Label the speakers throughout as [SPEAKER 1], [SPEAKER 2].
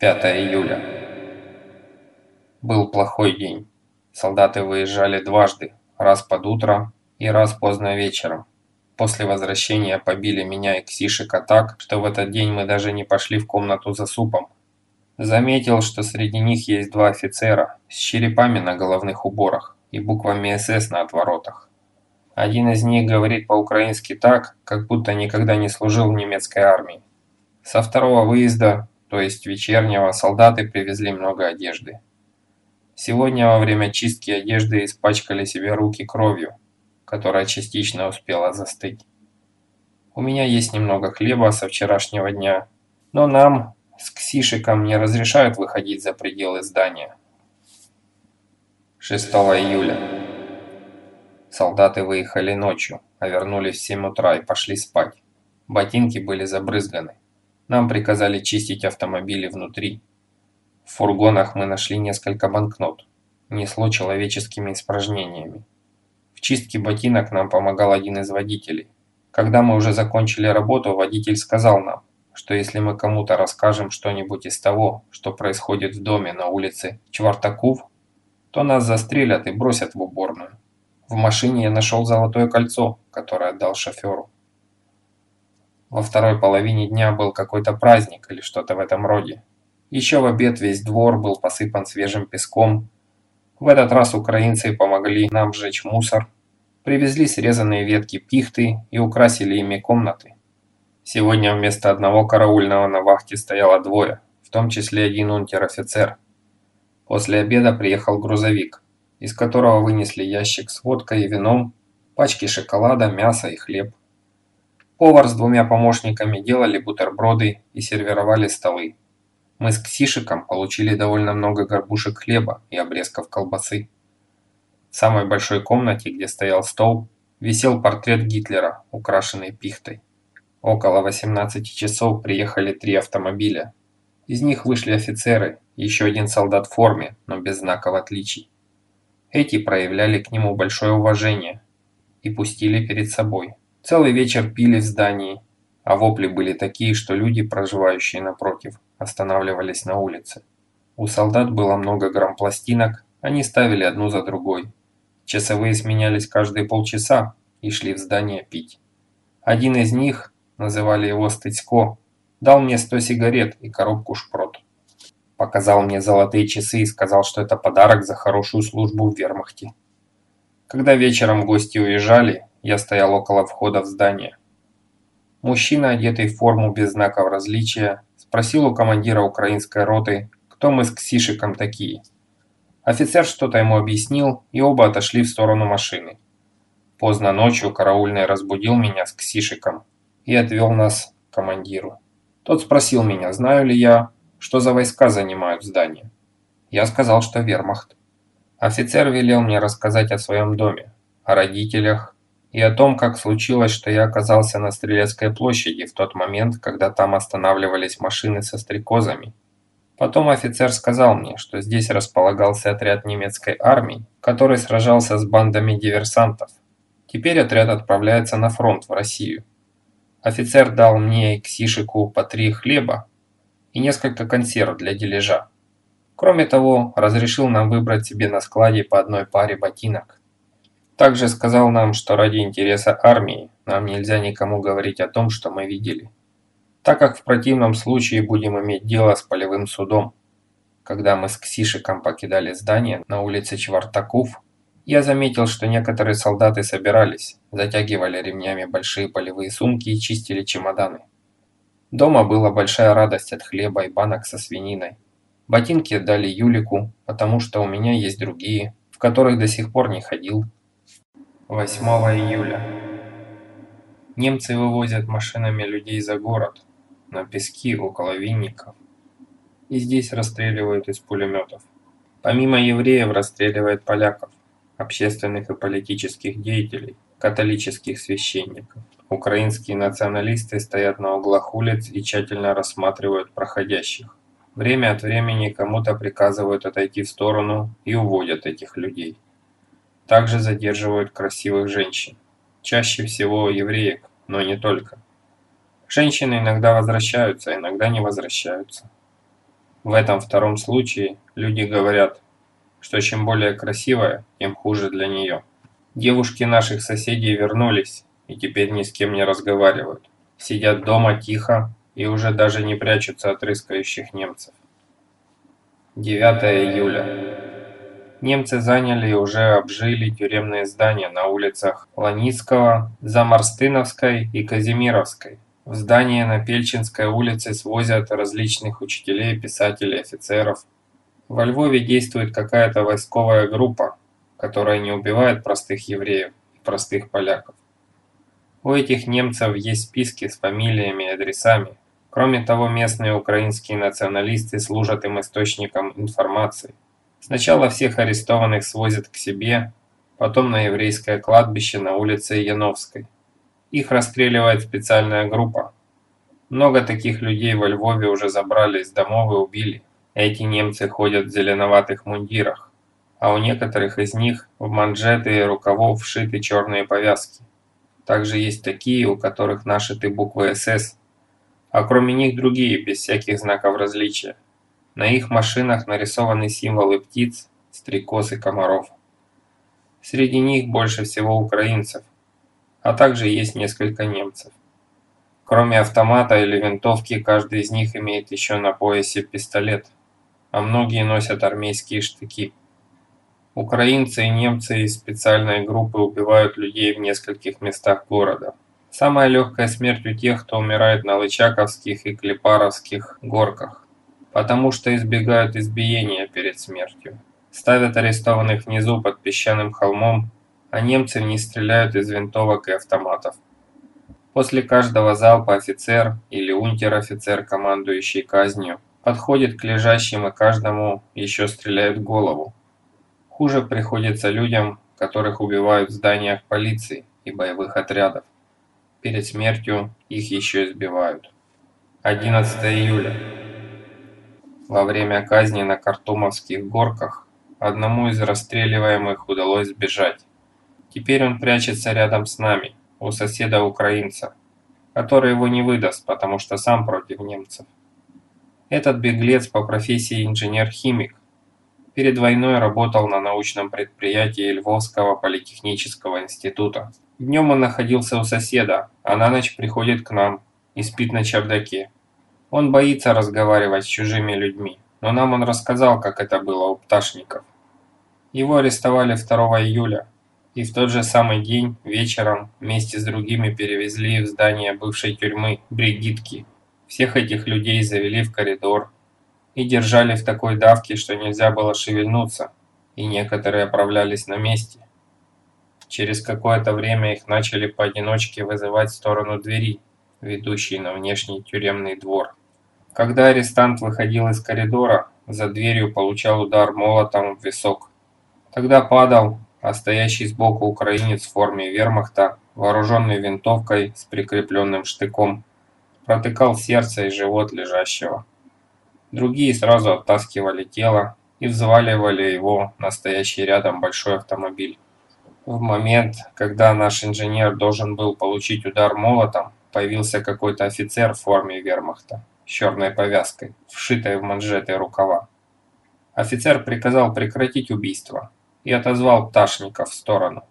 [SPEAKER 1] 5 июля. Был плохой день. Солдаты выезжали дважды, раз под утро и раз поздно вечером. После возвращения побили меня и Ксишика так, что в этот день мы даже не пошли в комнату за супом. Заметил, что среди них есть два офицера с черепами на головных уборах и буквами СС на отворотах. Один из них говорит по-украински так, как будто никогда не служил в немецкой армии. Со второго выезда, то есть вечернего, солдаты привезли много одежды. Сегодня во время чистки одежды испачкали себе руки кровью, которая частично успела застыть. У меня есть немного хлеба со вчерашнего дня, но нам с Ксишиком не разрешают выходить за пределы здания. 6 июля. Солдаты выехали ночью, а вернулись в 7 утра и пошли спать. Ботинки были забрызганы. Нам приказали чистить автомобили внутри. В фургонах мы нашли несколько банкнот. Несло человеческими испражнениями. В чистке ботинок нам помогал один из водителей. Когда мы уже закончили работу, водитель сказал нам, что если мы кому-то расскажем что-нибудь из того, что происходит в доме на улице Чвартаков, то нас застрелят и бросят в уборную. В машине я нашел золотое кольцо, которое отдал шоферу. Во второй половине дня был какой-то праздник или что-то в этом роде. Еще в обед весь двор был посыпан свежим песком. В этот раз украинцы помогли нам сжечь мусор, привезли срезанные ветки пихты и украсили ими комнаты. Сегодня вместо одного караульного на вахте стояло двое, в том числе один унтер-офицер. После обеда приехал грузовик из которого вынесли ящик с водкой и вином, пачки шоколада, мяса и хлеб. Повар с двумя помощниками делали бутерброды и сервировали столы. Мы с Ксишиком получили довольно много горбушек хлеба и обрезков колбасы. В самой большой комнате, где стоял стол, висел портрет Гитлера, украшенный пихтой. Около 18 часов приехали три автомобиля. Из них вышли офицеры, еще один солдат в форме, но без знаков отличий. Эти проявляли к нему большое уважение и пустили перед собой. Целый вечер пили в здании, а вопли были такие, что люди, проживающие напротив, останавливались на улице. У солдат было много грамм пластинок, они ставили одну за другой. Часовые сменялись каждые полчаса и шли в здание пить. Один из них, называли его Стыцко, дал мне 100 сигарет и коробку шпрот показал мне золотые часы и сказал, что это подарок за хорошую службу в вермахте. Когда вечером гости уезжали, я стоял около входа в здание. Мужчина, одетый в форму без знаков различия, спросил у командира украинской роты, кто мы с Ксишиком такие. Офицер что-то ему объяснил, и оба отошли в сторону машины. Поздно ночью караульный разбудил меня с Ксишиком и отвел нас к командиру. Тот спросил меня, знаю ли я, что за войска занимают здание. Я сказал, что вермахт. Офицер велел мне рассказать о своем доме, о родителях и о том, как случилось, что я оказался на Стрелецкой площади в тот момент, когда там останавливались машины со стрекозами. Потом офицер сказал мне, что здесь располагался отряд немецкой армии, который сражался с бандами диверсантов. Теперь отряд отправляется на фронт в Россию. Офицер дал мне и Ксишику по три хлеба, и несколько консерв для дележа. Кроме того, разрешил нам выбрать себе на складе по одной паре ботинок. Также сказал нам, что ради интереса армии нам нельзя никому говорить о том, что мы видели, так как в противном случае будем иметь дело с полевым судом. Когда мы с Ксишиком покидали здание на улице Чвартаков, я заметил, что некоторые солдаты собирались, затягивали ремнями большие полевые сумки и чистили чемоданы. Дома была большая радость от хлеба и банок со свининой. Ботинки дали Юлику, потому что у меня есть другие, в которых до сих пор не ходил. 8 июля. Немцы вывозят машинами людей за город, на пески около винников. И здесь расстреливают из пулеметов. Помимо евреев расстреливают поляков, общественных и политических деятелей, католических священников. Украинские националисты стоят на углах улиц и тщательно рассматривают проходящих. Время от времени кому-то приказывают отойти в сторону и уводят этих людей. Также задерживают красивых женщин. Чаще всего евреек, но не только. Женщины иногда возвращаются, иногда не возвращаются. В этом втором случае люди говорят, что чем более красивая, тем хуже для нее. Девушки наших соседей вернулись и теперь ни с кем не разговаривают. Сидят дома тихо и уже даже не прячутся от рыскающих немцев. 9 июля. Немцы заняли и уже обжили тюремные здания на улицах Ланицкого, Замарстыновской и Казимировской. В здание на Пельчинской улице свозят различных учителей, писателей, офицеров. Во Львове действует какая-то войсковая группа, которая не убивает простых евреев и простых поляков. У этих немцев есть списки с фамилиями и адресами, Кроме того, местные украинские националисты служат им источником информации. Сначала всех арестованных свозят к себе, потом на еврейское кладбище на улице Яновской. Их расстреливает специальная группа. Много таких людей во Львове уже забрали из домов и убили. Эти немцы ходят в зеленоватых мундирах, а у некоторых из них в манжеты и рукавов вшиты черные повязки. Также есть такие, у которых нашиты буквы СС а кроме них другие, без всяких знаков различия. На их машинах нарисованы символы птиц, стрекоз и комаров. Среди них больше всего украинцев, а также есть несколько немцев. Кроме автомата или винтовки, каждый из них имеет еще на поясе пистолет, а многие носят армейские штыки. Украинцы и немцы из специальной группы убивают людей в нескольких местах города. Самая легкая смерть у тех, кто умирает на Лычаковских и Клепаровских горках, потому что избегают избиения перед смертью. Ставят арестованных внизу под песчаным холмом, а немцы не стреляют из винтовок и автоматов. После каждого залпа офицер или унтер-офицер, командующий казнью, подходит к лежащим и каждому еще стреляют в голову. Хуже приходится людям, которых убивают в зданиях полиции и боевых отрядов. Перед смертью их еще избивают. 11 июля. Во время казни на Картумовских горках одному из расстреливаемых удалось сбежать. Теперь он прячется рядом с нами, у соседа-украинца, который его не выдаст, потому что сам против немцев. Этот беглец по профессии инженер-химик. Перед войной работал на научном предприятии Львовского политехнического института. Днем он находился у соседа, а на ночь приходит к нам и спит на чердаке. Он боится разговаривать с чужими людьми, но нам он рассказал, как это было у пташников. Его арестовали 2 июля, и в тот же самый день вечером вместе с другими перевезли в здание бывшей тюрьмы Бригитки. Всех этих людей завели в коридор и держали в такой давке, что нельзя было шевельнуться, и некоторые оправлялись на месте. Через какое-то время их начали поодиночке вызывать в сторону двери, ведущей на внешний тюремный двор. Когда арестант выходил из коридора, за дверью получал удар молотом в висок. Тогда падал, а стоящий сбоку украинец в форме вермахта, вооруженный винтовкой с прикрепленным штыком, протыкал сердце и живот лежащего. Другие сразу оттаскивали тело и взваливали его на стоящий рядом большой автомобиль. В момент, когда наш инженер должен был получить удар молотом, появился какой-то офицер в форме вермахта с черной повязкой, вшитой в манжеты рукава. Офицер приказал прекратить убийство и отозвал пташников в сторону.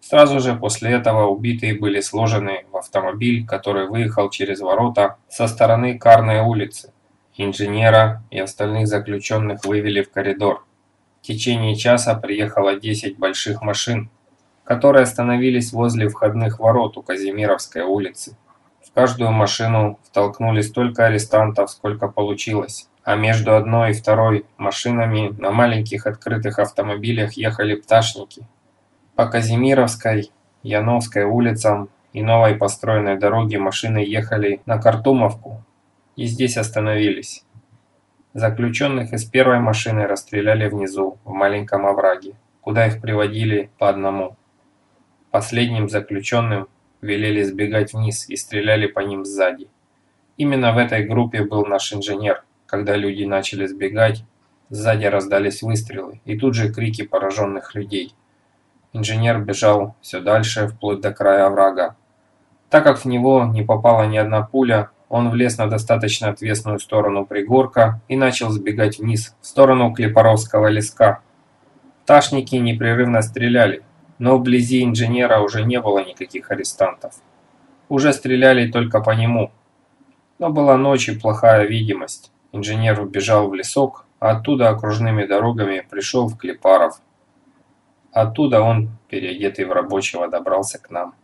[SPEAKER 1] Сразу же после этого убитые были сложены в автомобиль, который выехал через ворота со стороны Карной улицы. Инженера и остальных заключенных вывели в коридор. В течение часа приехало 10 больших машин, которые остановились возле входных ворот у Казимировской улицы. Каждую машину втолкнули столько арестантов, сколько получилось, а между одной и второй машинами на маленьких открытых автомобилях ехали пташники. По Казимировской, Яновской улицам и новой построенной дороге машины ехали на Картумовку и здесь остановились. Заключенных из первой машины расстреляли внизу, в маленьком овраге, куда их приводили по одному. Последним заключенным велели сбегать вниз и стреляли по ним сзади. Именно в этой группе был наш инженер. Когда люди начали сбегать, сзади раздались выстрелы и тут же крики пораженных людей. Инженер бежал все дальше, вплоть до края оврага. Так как в него не попала ни одна пуля, он влез на достаточно отвесную сторону пригорка и начал сбегать вниз, в сторону Клепоровского леска. Ташники непрерывно стреляли, но вблизи инженера уже не было никаких арестантов. Уже стреляли только по нему. Но была ночь и плохая видимость. Инженер убежал в лесок, а оттуда окружными дорогами пришел в Клепаров. Оттуда он, переодетый в рабочего, добрался к нам.